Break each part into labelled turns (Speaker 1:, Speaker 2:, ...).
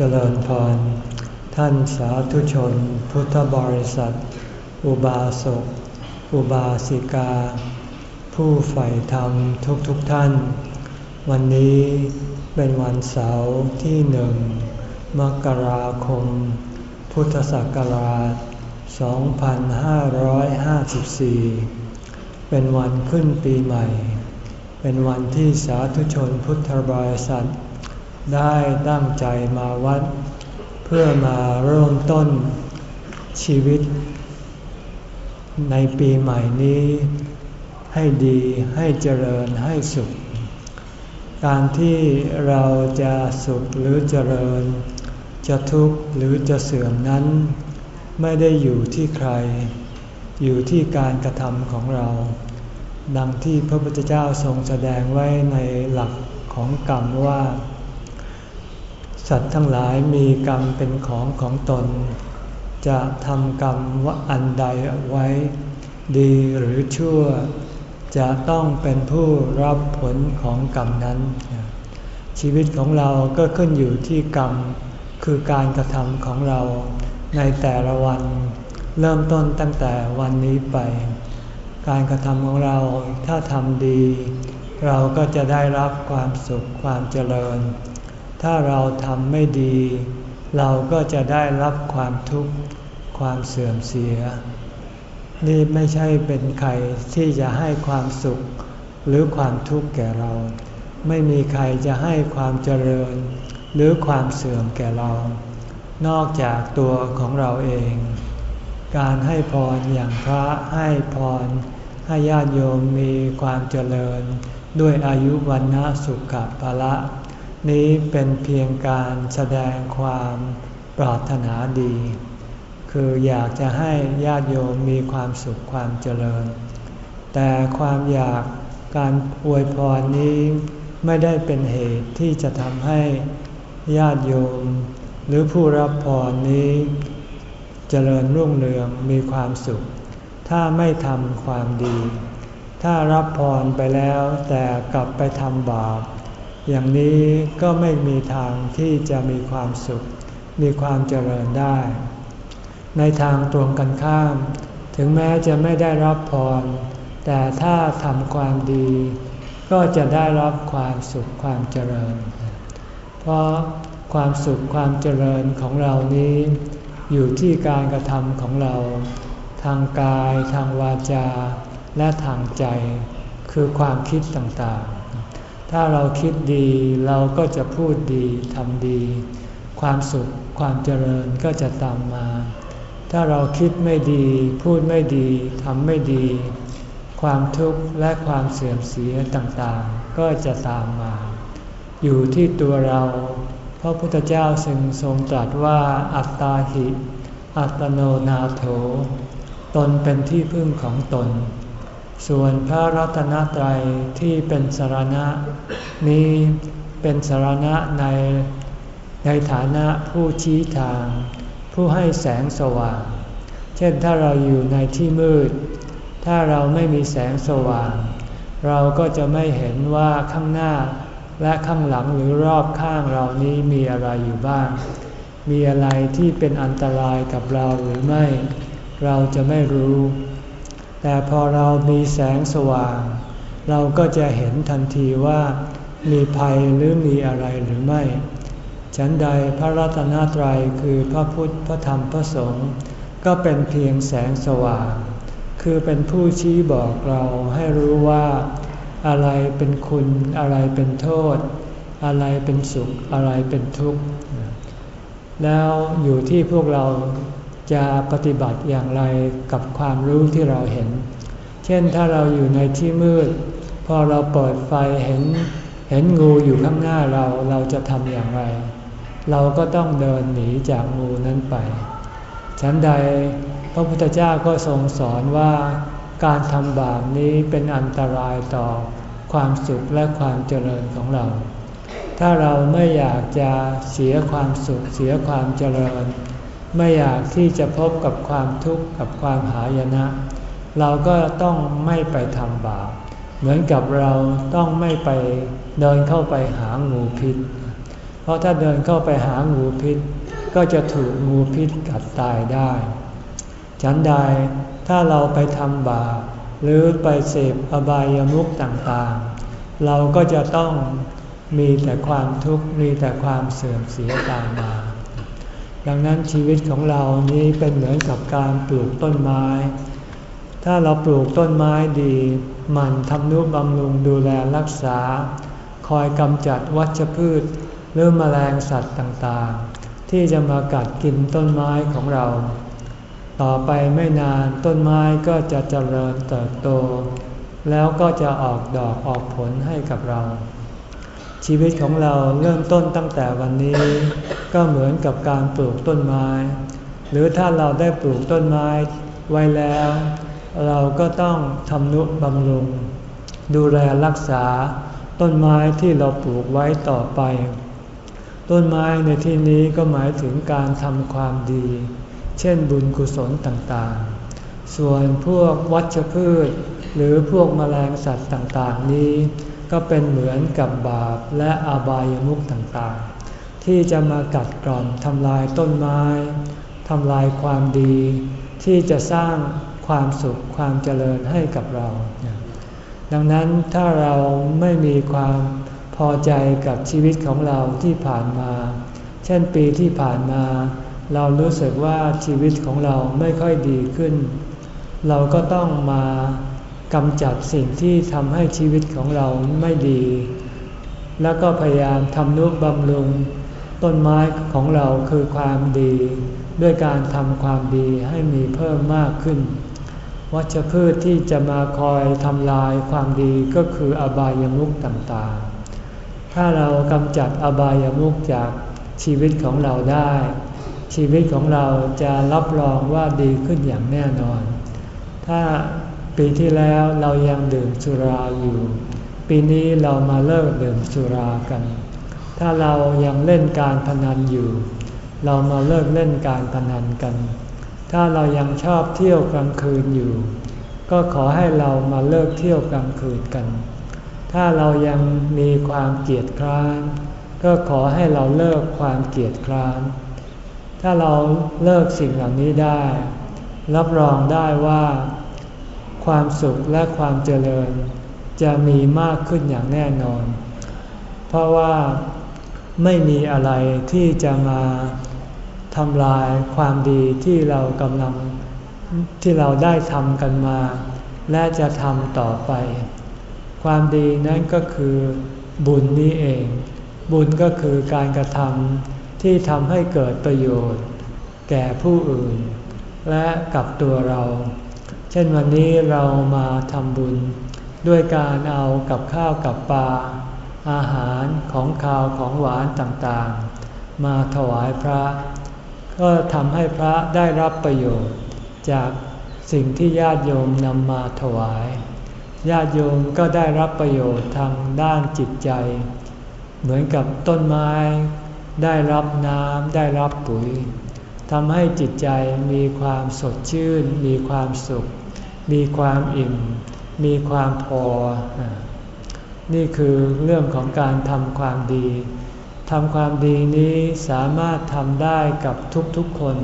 Speaker 1: เจริญพร ท่านสาธุชน พุทธบริษัท อุบาสก อุบาสิกา ผู้ใฝ่ธรรมทุกทุกท่าน วันนี้เป็นวันเสาร์ที่หนึ่ง มกราคม พุทธศักราช 2554 เป็นวันขึ้นปีใหม่ เป็นวันที่สาธุชนพุทธบริษัท ได้ตั้งใจมาวัด เพื่อมาเริ่มต้นชีวิต ในปีใหม่นี้ ให้ดีให้เจริญให้สุข การที่เราจะสุขหรือเจริญ จะทุกข์หรือจะเสื่อมนั้น ไม่ได้อยู่ที่ใคร อยู่ที่การกระทำของเรา ดังที่พระพุทธเจ้าทรงแสดงไว้ในหลักของกรรมว่า สัตว์ทั้งหลายมีกรรมเป็นของของตน จะทำกรรมว่าอันใดไว้ ดีหรือชั่ว จะต้องเป็นผู้รับผลของกรรมนั้น ชีวิตของเราก็ขึ้นอยู่ที่กรรม คือการกระทำของเราในแต่ละวัน เริ่มต้นตั้งแต่วันนี้ไป การกระทำของเราถ้าทำดี เราก็จะได้รับความสุขความเจริญ ถ้าเราทำไม่ดี เราก็จะได้รับความทุกข์ความเสื่อมเสีย นี่ไม่ใช่เป็นใครที่จะให้ความสุข หรือความทุกข์แก่เรา ไม่มีใครจะให้ความเจริญ หรือความเสื่อมแก่เรา นอกจากตัวของเราเอง การให้พรอย่างพระให้พร ให้ญาติโยมมีความเจริญ ด้วยอายุวันนะสุขภาละ นี้เป็นเพียงการแสดงความปรารถนาดี คืออยากจะให้ญาติโยมมีความสุขความเจริญ แต่ความอยากการอวยพรนี้ไม่ได้เป็นเหตุที่จะทำให้ญาติโยม หรือผู้รับพรนี้เจริญรุ่งเรืองมีความสุข ถ้าไม่ทำความดี ถ้ารับพรไปแล้วแต่กลับไปทำบาป อย่างนี้ก็ไม่มีทางที่จะมีความสุข มีความเจริญได้ ในทางตรงกันข้าม ถึงแม้จะไม่ได้รับพร แต่ถ้าทำความดี ก็จะได้รับความสุขความเจริญ เพราะความสุขความเจริญของเรานี้ อยู่ที่การกระทำของเรา ทางกาย ทางวาจา และทางใจ คือความคิดต่างๆ ถ้าเราคิดดีเราก็จะพูดดีทำดี ความสุขความเจริญก็จะตามมา ถ้าเราคิดไม่ดี พูดไม่ดีทำไม่ดี ความทุกข์และความเสื่อมเสียต่างๆ ก็จะตามมา อยู่ที่ตัวเราพระพุทธเจ้าทรงทรงตรัสว่าอัตตาหิ อัตโนนาโถ ตนเป็นที่พึ่งของตน ส่วนพระรัตนตรัยที่เป็นสารณะนี้เป็นสารณะในในฐานะผู้ชี้ทาง ผู้ให้แสงสว่าง เช่นถ้าเราอยู่ในที่มืด ถ้าเราไม่มีแสงสว่าง เราก็จะไม่เห็นว่าข้างหน้าและข้างหลังหรือรอบข้างเรานี้มีอะไรอยู่บ้าง มีอะไรที่เป็นอันตรายกับเราหรือไม่ เราจะไม่รู้ แต่พอเรามีแสงสว่าง เราก็จะเห็นทันทีว่ามีภัยหรือมีอะไรหรือไม่ ฉันใดพระรัตนตรัยคือพระพุทธพระธรรมพระสงฆ์ก็เป็นเพียงแสงสว่าง คือเป็นผู้ชี้บอกเราให้รู้ว่า อะไรเป็นคุณอะไรเป็นโทษ อะไรเป็นสุขอะไรเป็นทุกข์ แล้วอยู่ที่พวกเรา จะปฏิบัติอย่างไรกับความรู้ที่เราเห็น เช่นถ้าเราอยู่ในที่มืด พอเราเปิดไฟเห็นเห็นงูอยู่ข้างหน้าเราเราจะทำอย่างไร เราก็ต้องเดินหนีจากงูนั้นไป ฉันใดพระพุทธเจ้าก็ทรงสอนว่าการทำบาปนี้เป็นอันตรายต่อความสุขและความเจริญของเรา ถ้าเราไม่อยากจะเสียความสุขเสียความเจริญ ไม่อยากที่จะพบกับความทุกข์กับความหายนะ เราก็ต้องไม่ไปทำบาป เหมือนกับเราต้องไม่ไปเดินเข้าไปหางูพิษ เพราะถ้าเดินเข้าไปหางูพิษ ก็จะถูกงูพิษกัดตายได้ ฉันใดถ้าเราไปทำบาปหรือไปเสพอบายามุขต่างๆ เราก็จะต้องมีแต่ความทุกข์มีแต่ความเสื่อมเสียตามมา ดังนั้นชีวิตของเรานี้เป็นเหมือนกับการปลูกต้นไม้ ถ้าเราปลูกต้นไม้ดีหมั่นทำนุบำรุงดูแลรักษา คอยกำจัดวัชพืช หรือมแมลงสัตว์ต่างๆ ที่จะมากัดกินต้นไม้ของเรา ต่อไปไม่นานต้นไม้ก็จะเจริญเติบโต แล้วก็จะออกดอกออกผลให้กับเรา ชีวิตของเราเริ่มต้นตั้งแต่วันนี้ ก็เหมือนกับการปลูกต้นไม้ หรือถ้าเราได้ปลูกต้นไม้ไว้แล้ว เราก็ต้องทำนุบำรุง ดูแลรักษาต้นไม้ที่เราปลูกไว้ต่อไป ต้นไม้ในที่นี้ก็หมายถึงการทำความดี เช่นบุญกุศลต่างๆ ส่วนพวกวัชพืช หรือพวกมแมลงสัตว์ต่างๆนี้ ก็เป็นเหมือนกับบาปและอบายมุขต่างๆ ที่จะมากัดกร่อนทำลายต้นไม้ทำลายความดี ที่จะสร้างความสุขความเจริญให้กับเรา ดังนั้นถ้าเราไม่มีความพอใจกับชีวิตของเราที่ผ่านมา เช่นปีที่ผ่านมา เรารู้สึกว่าชีวิตของเราไม่ค่อยดีขึ้น เราก็ต้องมา กำจัดสิ่งที่ทำให้ชีวิตของเราไม่ดี แล้วก็พยายามทำนุบำรุง ต้นไม้ของเราคือความดี ด้วยการทำความดีให้มีเพิ่มมากขึ้น วัชพืชที่จะมาคอยทำลายความดีก็คืออบายามุขต่างๆ ถ้าเรากำจัดอบายามุขจากชีวิตของเราได้ ชีวิตของเราจะรับรองว่าดีขึ้นอย่างแน่นอน ถ้า ปีที่แล้วเรายังดื่มสุราอยู่ ปีนี้เรามาเลิกดื่มสุรากัน ถ้าเรายังเล่นการพนันอยู่ เรามาเลิกเล่นการพนันกัน ถ้าเรายังชอบเที่ยวกลางคืนอยู่ ก็ขอให้เรามาเลิกเที่ยวกลางคืนกัน ถ้าเรายังมีความเกียดคร้าน ก็ขอให้เราเลิกความเกียดคร้าน ถ้าเราเลิกสิ่งเหล่านี้ได้ รับรองได้ว่า ความสุขและความเจริญ จะมีมากขึ้นอย่างแน่นอน เพราะว่าไม่มีอะไรที่จะมาทำลายความดีที่เรากำลังที่เราได้ทำกันมา และจะทำต่อไป ความดีนั้นก็คือบุญนี้เอง บุญก็คือการกระทำที่ทำให้เกิดประโยชน์ แก่ผู้อื่น และกับตัวเรา เช่นวันนี้เรามาทำบุญ ด้วยการเอากับข้าวกับปลา อาหารของข้าวของหวานต่างๆ มาถวายพระ ก็ทำให้พระได้รับประโยชน์ จากสิ่งที่ญาติโยมนำมาถวาย ญาติโยมก็ได้รับประโยชน์ทางด้านจิตใจ เหมือนกับต้นไม้ ได้รับน้ำได้รับปุ๋ยทำให้จิตใจมีความสดชื่น มีความสุข มีความอิ่ม มีความพอ นี่คือเรื่องของการทำความดีทำความดีนี้สามารถทำได้กับทุกๆคน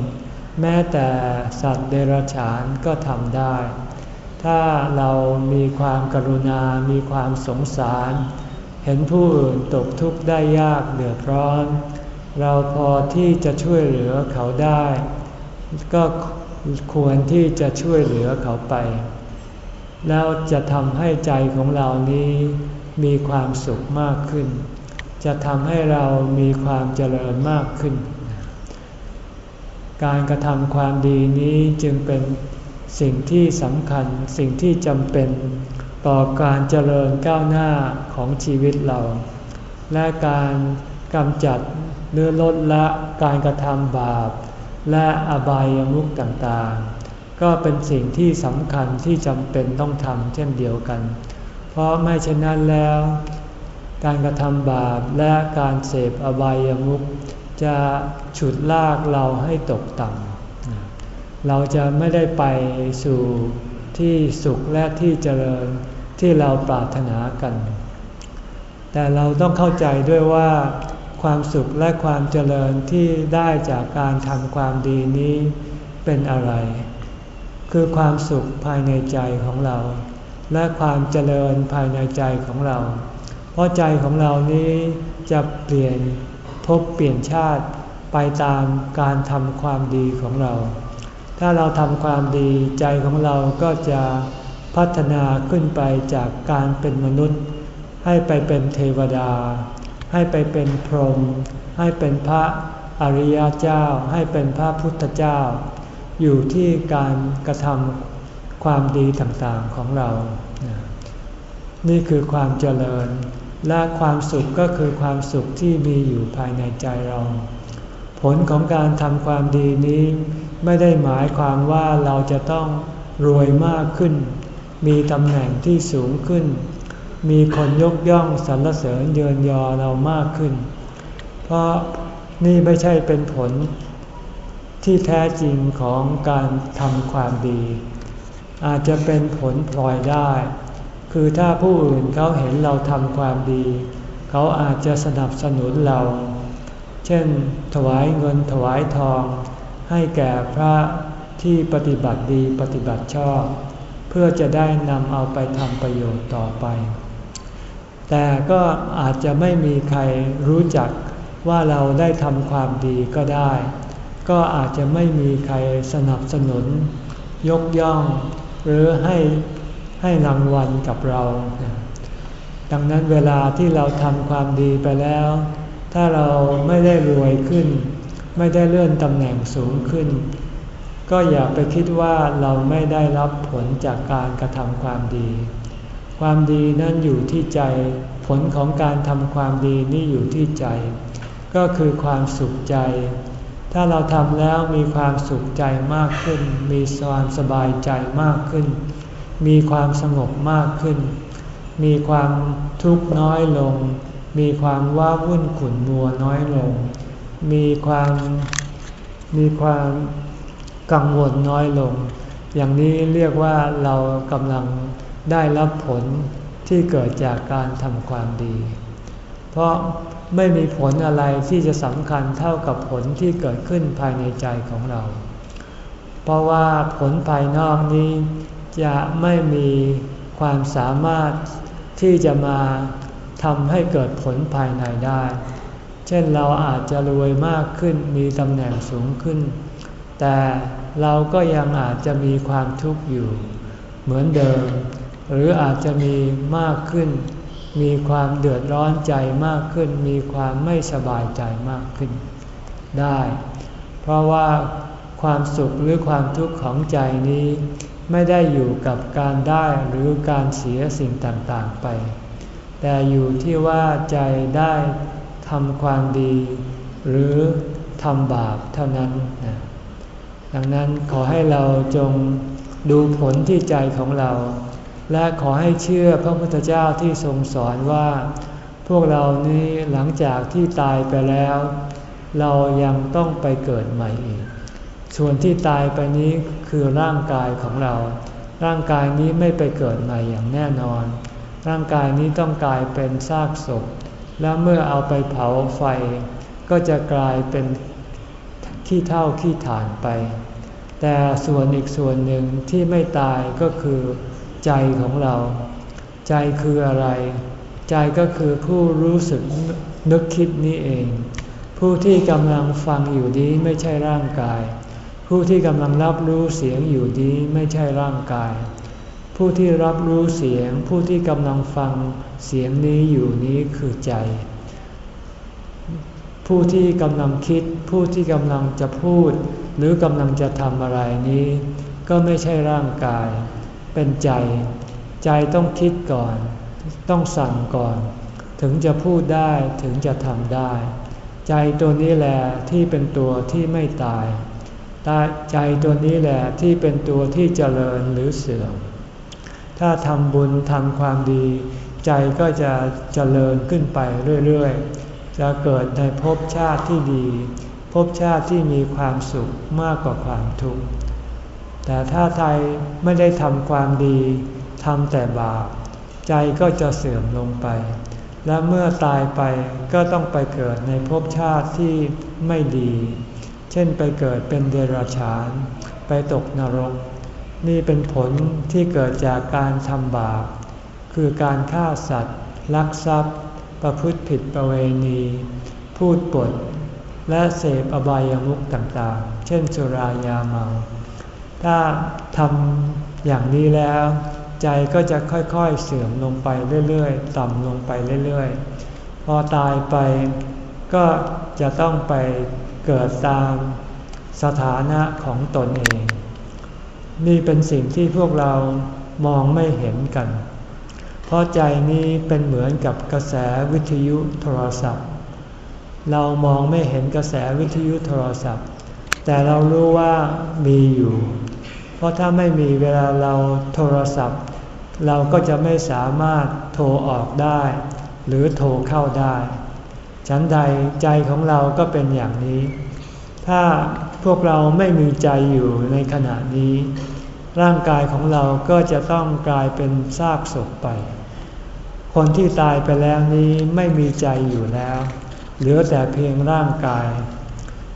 Speaker 1: แม้แต่สัตว์เดรัจฉานก็ทำได้ ถ้าเรามีความกรุณา มีความสงสาร เห็นผู้อื่นตกทุกข์ได้ยากเดือดร้อน เราพอที่จะช่วยเหลือเขาได้ ก็ ควรที่จะช่วยเหลือเขาไป แล้วจะทำให้ใจของเรานี้มีความสุขมากขึ้น จะทำให้เรามีความเจริญมากขึ้น การกระทำความดีนี้จึงเป็นสิ่งที่สำคัญสิ่งที่จำเป็นต่อการเจริญก้าวหน้าของชีวิตเรา และการกำจัดเนื้อลดละการกระทำบาป และอบายามุขต่างๆ ก็เป็นสิ่งที่สำคัญที่จำเป็นต้องทำเช่นเดียวกัน เพราะไม่เช่นนั้นแล้ว การกระทำบาปและการเสพอบายามุขจะฉุดลากเราให้ตกต่ำ เราจะไม่ได้ไปสู่ที่สุขและที่เจริญที่เราปรารถนากัน แต่เราต้องเข้าใจด้วยว่า ความสุขและความเจริญที่ได้จากการทำความดีนี้เป็นอะไร คือความสุขภายในใจของเรา และความเจริญภายในใจของเรา เพราะใจของเรานี้จะเปลี่ยนภพเปลี่ยนชาติไปตามการทำความดีของเรา ถ้าเราทำความดีใจของเราก็จะพัฒนาขึ้นไปจากการเป็นมนุษย์ ให้ไปเป็นเทวดา ให้ไปเป็นพรหมให้เป็นพระอริยเจ้า ให้เป็นพระพุทธเจ้า อยู่ที่การกระทำความดีต่างๆของเรา นี่คือความเจริญ และความสุขก็คือความสุขที่มีอยู่ภายในใจเรา ผลของการทำความดีนี้ไม่ได้หมายความว่าเราจะต้องรวยมากขึ้น มีตำแหน่งที่สูงขึ้น มีคนยกย่องสรรเสริญเยินยอเรามากขึ้น เพราะนี่ไม่ใช่เป็นผลที่แท้จริงของการทำความดี อาจจะเป็นผลพลอยได้ คือถ้าผู้อื่นเขาเห็นเราทำความดี เขาอาจจะสนับสนุนเรา เช่น ถวายเงินถวายทอง ให้แก่พระที่ปฏิบัติดีปฏิบัติชอบ เพื่อจะได้นำเอาไปทำประโยชน์ต่อไป แต่ก็อาจจะไม่มีใครรู้จักว่าเราได้ทำความดีก็ได้ ก็อาจจะไม่มีใครสนับสนุน ยกย่อง หรือให้ให้รางวัลกับเรา ดังนั้นเวลาที่เราทำความดีไปแล้ว ถ้าเราไม่ได้รวยขึ้น ไม่ได้เลื่อนตำแหน่งสูงขึ้น ก็อย่าไปคิดว่าเราไม่ได้รับผลจากการกระทำความดี ความดีนั้นอยู่ที่ใจ ผลของการทำความดีนี่อยู่ที่ใจ ก็คือความสุขใจ ถ้าเราทำแล้วมีความสุขใจมากขึ้น มีความสบายใจมากขึ้น มีความสงบมากขึ้น มีความทุกข์น้อยลง มีความว้าวุ่นขุ่นมัวน้อยลง มีความมีความกังวลน้อยลง อย่างนี้เรียกว่าเรากำลัง ได้รับผลที่เกิดจากการทำความดี เพราะไม่มีผลอะไรที่จะสำคัญเท่ากับผลที่เกิดขึ้นภายในใจของเรา เพราะว่าผลภายนอกนี้จะไม่มีความสามารถที่จะมาทำให้เกิดผลภายในได้ เช่นเราอาจจะรวยมากขึ้นมีตำแหน่งสูงขึ้น แต่เราก็ยังอาจจะมีความทุกข์อยู่ เหมือนเดิม หรืออาจจะมีมากขึ้น มีความเดือดร้อนใจมากขึ้น มีความไม่สบายใจมากขึ้น ได้ เพราะว่าความสุขหรือความทุกข์ของใจนี้ ไม่ได้อยู่กับการได้หรือการเสียสิ่งต่างๆไป แต่อยู่ที่ว่าใจได้ทำความดี หรือทำบาปเท่านั้นนะดังนั้นขอให้เราจงดูผลที่ใจของเรา และขอให้เชื่อพระพุทธเจ้าที่ทรงสอนว่า พวกเรานี้หลังจากที่ตายไปแล้ว เรายังต้องไปเกิดใหม่อีก ส่วนที่ตายไปนี้คือร่างกายของเรา ร่างกายนี้ไม่ไปเกิดใหม่อย่างแน่นอน ร่างกายนี้ต้องกลายเป็นซากศพ แล้วเมื่อเอาไปเผาไฟ ก็จะกลายเป็นขี้เท่าขี้ฐานไป แต่ส่วนอีกส่วนหนึ่งที่ไม่ตายก็คือ ใจของเรา ใจคืออะไร ใจก็คือผู้รู้สึกนึกคิดนี้เอง ผู้ที่กำลังฟังอยู่นี้ไม่ใช่ร่างกาย ผู้ที่กำลังรับรู้เสียงอยู่นี้ไม่ใช่ร่างกาย ผู้ที่รับรู้เสียง ผู้ที่กำลังฟังเสียงนี้อยู่นี้คือใจ ผู้ที่กำลังคิด ผู้ที่กำลังจะพูด หรือกำลังจะทำอะไรนี้ ก็ไม่ใช่ร่างกาย เป็นใจ ใจต้องคิดก่อน ต้องสั่งก่อน ถึงจะพูดได้ถึงจะทำได้ ใจตัวนี้แหละที่เป็นตัวที่ไม่ตาย ใจตัวนี้แหละที่เป็นตัวที่เจริญหรือเสื่อม ถ้าทำบุญทำความดี ใจก็จะเจริญขึ้นไปเรื่อยๆ จะเกิดในภพชาติที่ดีภพชาติที่มีความสุขมากกว่าความทุกข์ แต่ถ้าใจไม่ได้ทำความดีทำแต่บาป ใจก็จะเสื่อมลงไป และเมื่อตายไปก็ต้องไปเกิดในภพชาติที่ไม่ดี เช่นไปเกิดเป็นเดรัจฉาน ไปตกนรก นี่เป็นผลที่เกิดจากการทำบาป คือการฆ่าสัตว์ ลักทรัพย์ ประพฤติผิดประเวณี พูดปด และเสพอบายามุขต่างๆ เช่นสุรายาเมา ถ้าทำอย่างนี้แล้ว ใจก็จะค่อยๆเสื่อมลงไปเรื่อยๆ ต่ำลงไปเรื่อยๆ พอตายไปก็จะต้องไปเกิดตามสถานะของตนเอง นี่เป็นสิ่งที่พวกเรามองไม่เห็นกัน เพราะใจนี้เป็นเหมือนกับกระแสวิทยุโทรศัพท์ เรามองไม่เห็นกระแสวิทยุโทรศัพท์ แต่เรารู้ว่ามีอยู่ ราะถ้าไม่มีเวลาเราโทรศัพท์ เราก็จะไม่สามารถโทรออกได้ หรือโทรเข้าได้ ฉันใดใจของเราก็เป็นอย่างนี้ ถ้าพวกเราไม่มีใจอยู่ในขณะนี้ ร่างกายของเราก็จะต้องกลายเป็นซากศพไป คนที่ตายไปแล้วนี้ไม่มีใจอยู่แล้ว เหลือแต่เพียงร่างกาย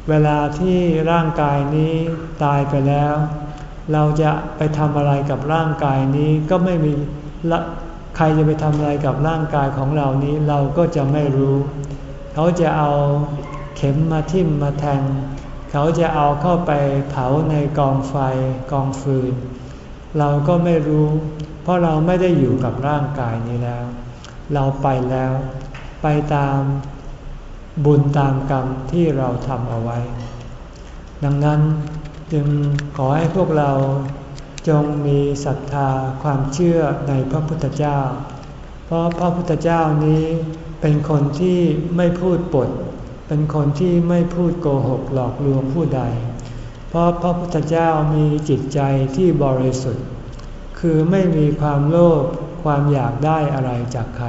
Speaker 1: เวลาที่ร่างกายนี้ตายไปแล้ว เราจะไปทำอะไรกับร่างกายนี้ก็ไม่มีใครจะไปทำอะไรกับร่างกายของเรานี้เราก็จะไม่รู้ เขาจะเอาเข็มมาทิ่มมาแทง เขาจะเอาเข้าไปเผาในกองไฟกองฟืน เราก็ไม่รู้ เพราะเราไม่ได้อยู่กับร่างกายนี้แล้ว เราไปแล้ว ไปตามบุญตามกรรมที่เราทำเอาไว้ ดังนั้น จึงขอให้พวกเราจงมีศรัทธาความเชื่อในพระพุทธเจ้า เพราะพระพุทธเจ้านี้เป็นคนที่ไม่พูดปด เป็นคนที่ไม่พูดโกหกหลอกลวงผู้ใด เพราะพระพุทธเจ้ามีจิตใจที่บริสุทธิ์ คือไม่มีความโลภความอยากได้อะไรจากใคร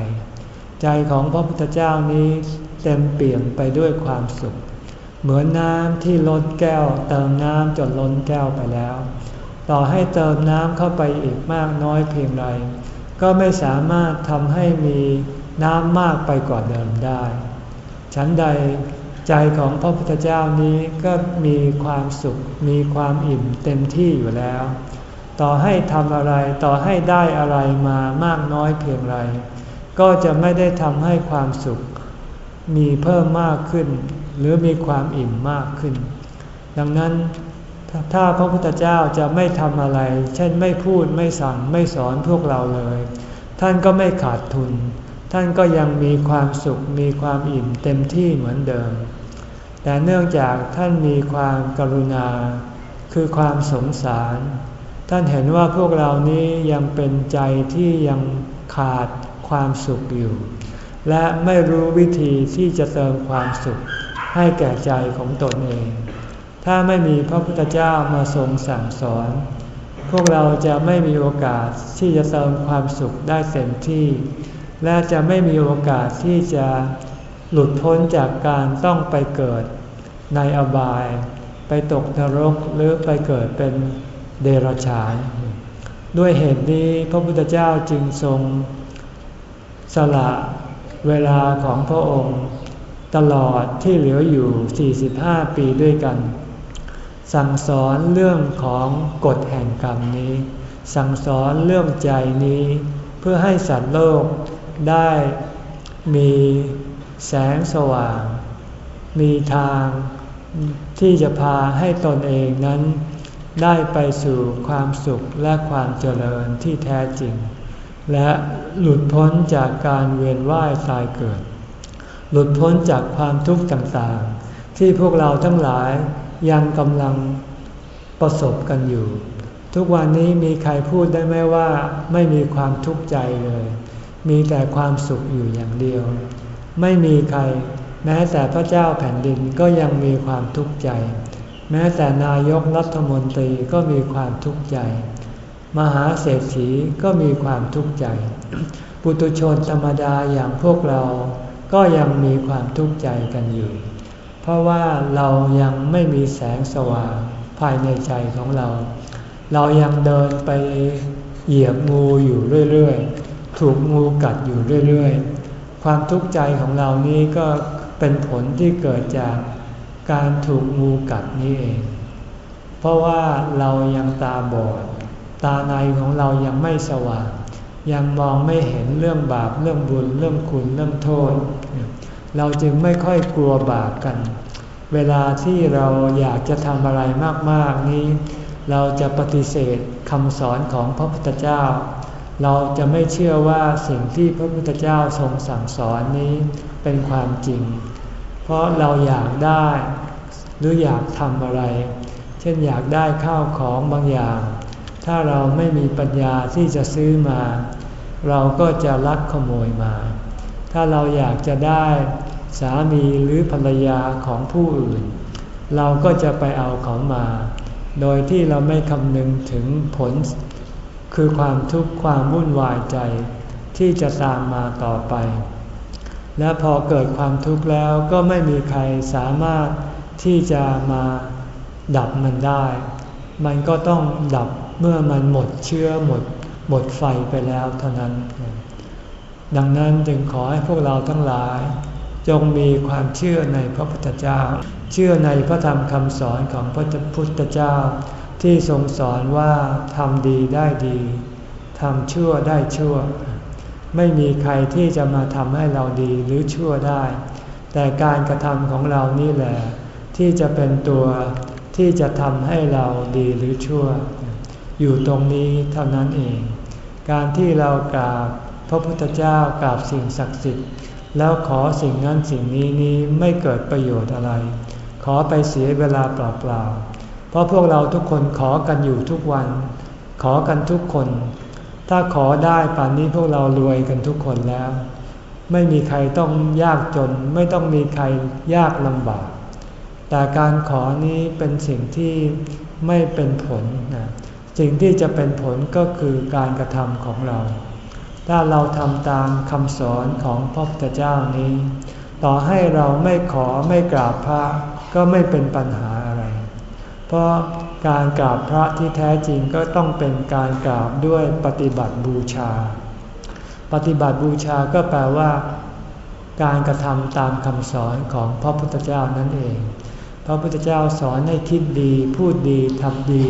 Speaker 1: ใจของพระพุทธเจ้านี้เต็มเปี่ยมไปด้วยความสุข เหมือนน้ำที่ล้นแก้ว เติมน้ำจนล้นแก้วไปแล้ว ต่อให้เติมน้ำเข้าไปอีกมากน้อยเพียงไรก็ไม่สามารถทำให้มีน้ำมากไปกว่าเดิมได้ ฉันใดใจของพระพุทธเจ้านี้ก็มีความสุข มีความอิ่มเต็มที่อยู่แล้ว ต่อให้ทำอะไรต่อให้ได้อะไรมามากน้อยเพียงไร ก็จะไม่ได้ทำให้ความสุข มีเพิ่มมากขึ้น หรือมีความอิ่มมากขึ้น ดังนั้นถ้าพระพุทธเจ้าจะไม่ทำอะไร เช่นไม่พูดไม่สั่งไม่สอนพวกเราเลย ท่านก็ไม่ขาดทุน ท่านก็ยังมีความสุขมีความอิ่มเต็มที่เหมือนเดิม แต่เนื่องจากท่านมีความกรุณา คือความสงสาร ท่านเห็นว่าพวกเรานี้ยังเป็นใจที่ยังขาดความสุขอยู่ และไม่รู้วิธีที่จะเติมความสุขให้แก่ใจของตนเอง ถ้าไม่มีพระพุทธเจ้ามาทรงสั่งสอน พวกเราจะไม่มีโอกาสที่จะเติมความสุขได้เต็มที่ และจะไม่มีโอกาสที่จะหลุดพ้นจากการต้องไปเกิดในอบาย ไปตกนรกหรือไปเกิดเป็นเดรัจฉาน ด้วยเหตุนี้พระพุทธเจ้าจึงทรงสละ เวลาของพระองค์ ตลอดที่เหลืออยู่ 45 ปีด้วยกัน สั่งสอนเรื่องของกฎแห่งกรรมนี้ สั่งสอนเรื่องใจนี้ เพื่อให้สัตว์โลกได้มีแสงสว่าง มีทางที่จะพาให้ตนเองนั้น ได้ไปสู่ความสุขและความเจริญที่แท้จริง และหลุดพ้นจากการเวียนว่ายตายเกิด หลุดพ้นจากความทุกข์ต่างๆ ที่พวกเราทั้งหลายยังกำลังประสบกันอยู่ ทุกวันนี้มีใครพูดได้ไหมว่าไม่มีความทุกข์ใจเลย มีแต่ความสุขอยู่อย่างเดียว ไม่มีใคร แม้แต่พระเจ้าแผ่นดินก็ยังมีความทุกข์ใจ แม้แต่นายกรัฐมนตรีก็มีความทุกข์ใจ มหาเศรษฐีก็มีความทุกข์ใจ ปุตุชนธรรมดาอย่างพวกเราก็ยังมีความทุกข์ใจกันอยู่ เพราะว่าเรายังไม่มีแสงสว่างภายในใจของเรา เรายังเดินไปเหยียบงูอยู่เรื่อยๆ ถูกงูกัดอยู่เรื่อยๆ ความทุกข์ใจของเรานี้ก็เป็นผลที่เกิดจากการถูกงูกัดนี้เอง เพราะว่าเรายังตาบอด ตาในของเรายังไม่สว่าง ยังมองไม่เห็นเรื่องบาปเรื่องบุญเรื่องคุณเรื่องโทษ เราจึงไม่ค่อยกลัวบาปกัน เวลาที่เราอยากจะทำอะไรมากๆนี้ เราจะปฏิเสธคำสอนของพระพุทธเจ้า เราจะไม่เชื่อว่าสิ่งที่พระพุทธเจ้าทรงสั่งสอนนี้เป็นความจริง เพราะเราอยากได้หรืออยากทำอะไร เช่นอยากได้ข้าวของบางอย่าง ถ้าเราไม่มีปัญญาที่จะซื้อมา เราก็จะลักขโมยมา ถ้าเราอยากจะได้สามีหรือภรรยาของผู้อื่น เราก็จะไปเอาเของมา โดยที่เราไม่คำนึงถึงผล คือความทุกข์ความวุ่นวายใจ ที่จะตามมาต่อไป และพอเกิดความทุกข์แล้วก็ไม่มีใครสามารถที่จะมาดับมันได้ มันก็ต้องดับ เมื่อมันหมดเชื้อหมดหมดไฟไปแล้วเท่านั้น ดังนั้นจึงขอให้พวกเราทั้งหลาย จงมีความเชื่อในพระพุทธเจ้า เชื่อในพระธรรมคำสอนของพระพุทธเจ้า ที่ทรงสอนว่าทำดีได้ดีทำชั่วได้ชั่ว ไม่มีใครที่จะมาทำให้เราดีหรือชั่วได้ แต่การกระทำของเรานี่แหละ ที่จะเป็นตัวที่จะทำให้เราดีหรือชั่ว อยู่ตรงนี้เท่านั้นเอง การที่เรากราบพระพุทธเจ้ากราบสิ่งศักดิ์สิทธิ์ แล้วขอสิ่งนั้นสิ่งนี้นี้ไม่เกิดประโยชน์อะไร ขอไปเสียเวลาเปล่าๆ เพราะพวกเราทุกคนขอกันอยู่ทุกวัน ขอกันทุกคน ถ้าขอได้ป่านนี้พวกเรารวยกันทุกคนแล้ว ไม่มีใครต้องยากจน ไม่ต้องมีใครยากลำบาก แต่การขอนี้เป็นสิ่งที่ไม่เป็นผลนะ สิ่งที่จะเป็นผลก็คือการกระทำของเรา ถ้าเราทำตามคำสอนของพระพุทธเจ้านี้ ต่อให้เราไม่ขอไม่กราบพระก็ไม่เป็นปัญหาอะไร เพราะการกราบพระที่แท้จริงก็ต้องเป็นการกราบด้วยปฏิบัติบูชา ปฏิบัติบูชาก็แปลว่า การกระทำตามคำสอนของพระพุทธเจ้านั่นเอง พระพุทธเจ้าสอนให้คิดดี พูดดีทำดี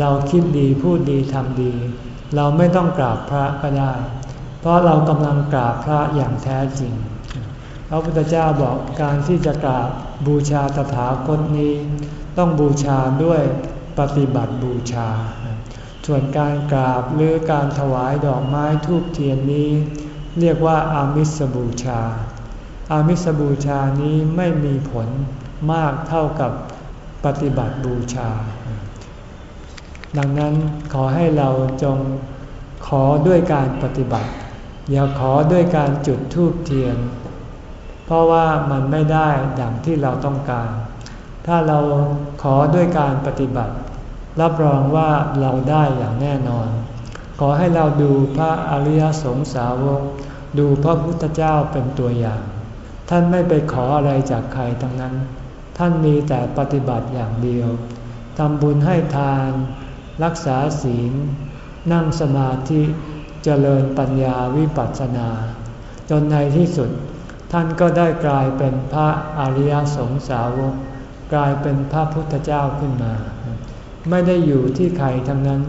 Speaker 1: เราคิดดีพูดดีทำดี เราไม่ต้องกราบพระก็ได้ เพราะเรากำลังกราบพระอย่างแท้จริง พระพุทธเจ้าบอกการที่จะกราบบูชาตถาคตนี้ ต้องบูชาด้วยปฏิบัติบูชา ส่วนการกราบหรือการถวายดอกไม้ทูบเทียนนี้ เรียกว่าอามิสบูชา อามิสบูชานี้ไม่มีผลมากเท่ากับปฏิบัติบูชา ดังนั้นขอให้เราจงขอด้วยการปฏิบัติ อย่าขอด้วยการจุดธูปเทียน เพราะว่ามันไม่ได้ดังที่เราต้องการ ถ้าเราขอด้วยการปฏิบัติ รับรองว่าเราได้อย่างแน่นอน ขอให้เราดูพระอริยสงสาวก ดูพระพุทธเจ้าเป็นตัวอย่าง ท่านไม่ไปขออะไรจากใครทั้งนั้น ท่านมีแต่ปฏิบัติอย่างเดียวทำบุญให้ทาน รักษาศีล นั่งสมาธิเจริญปัญญาวิปัสสนา จนในที่สุด ท่านก็ได้กลายเป็นพระอริยสงสาวก กลายเป็นพระพุทธเจ้าขึ้นมา ไม่ได้อยู่ที่ใครทั้งนั้น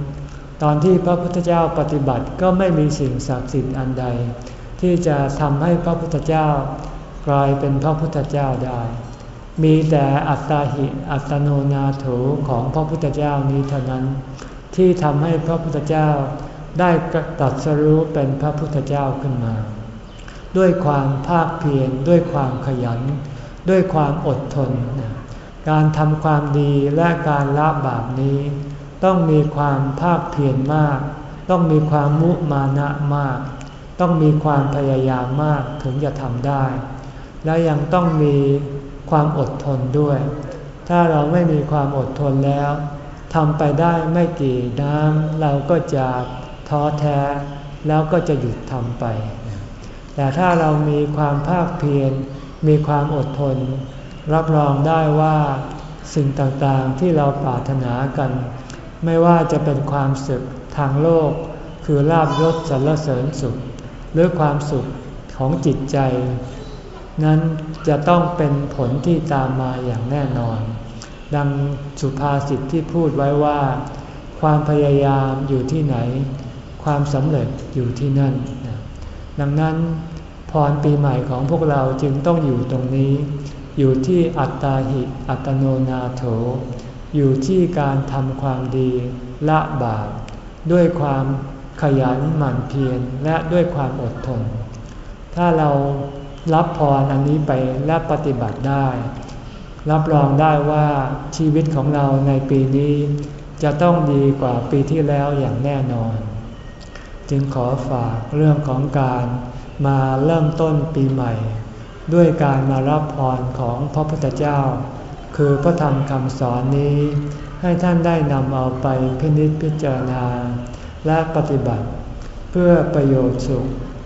Speaker 1: ตอนที่พระพุทธเจ้าปฏิบัติก็ไม่มีสิ่งศักดิ์สิทธิ์อันใด ที่จะทำให้พระพุทธเจ้ากลายเป็นพระพุทธเจ้าได้ มีแต่อัตตาหิอัตโนนาโถของพระพุทธเจ้านี้เท่านั้น ที่ทำให้พระพุทธเจ้าได้ตัดสรู้เป็นพระพุทธเจ้าขึ้นมา ด้วยความภาคเพียรด้วยความขยัน ด้วยความอดทน การทำความดีและการละบาปนี้ ต้องมีความภาคเพียรมาก ต้องมีความมุมานะมาก ต้องมีความพยายามมากถึงจะทำได้ และยังต้องมี ความอดทนด้วย ถ้าเราไม่มีความอดทนแล้วทำไปได้ไม่กี่น้ำเราก็จะท้อแท้ แล้วก็จะหยุดทำไป แต่ถ้าเรามีความภาคเพียรมีความอดทน รับรองได้ว่าสิ่งต่างๆที่เราปรารถนากัน ไม่ว่าจะเป็นความสุขทางโลก คือลาบยศสรรเสริญสุข หรือความสุขขของจิตใจ นั้นจะต้องเป็นผลที่ตามมาอย่างแน่นอน ดังสุภาษิตที่พูดไว้ว่า ความพยายามอยู่ที่ไหน ความสำเร็จอยู่ที่นั่น ดังนั้นพรปีใหม่ของพวกเราจึงต้องอยู่ตรงนี้ อยู่ที่อัตตาหิ อัตโนนาโถ อยู่ที่การทำความดีละบาปด้วยความขยันหมั่นเพียรและด้วยความอดทน ถ้าเรา รับพรอันนี้ไปและปฏิบัติได้ รับรองได้ว่าชีวิตของเราในปีนี้ จะต้องดีกว่าปีที่แล้วอย่างแน่นอน จึงขอฝากเรื่องของการมาเริ่มต้นปีใหม่ ด้วยการมารับพรของพระพุทธเจ้า คือพระธรรมคำสอนนี้ ให้ท่านได้นำเอาไปพินิจพิจารณา และปฏิบัติ เพื่อประโยชน์สุข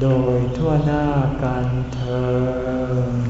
Speaker 1: โดยทั่วหน้ากันเธอ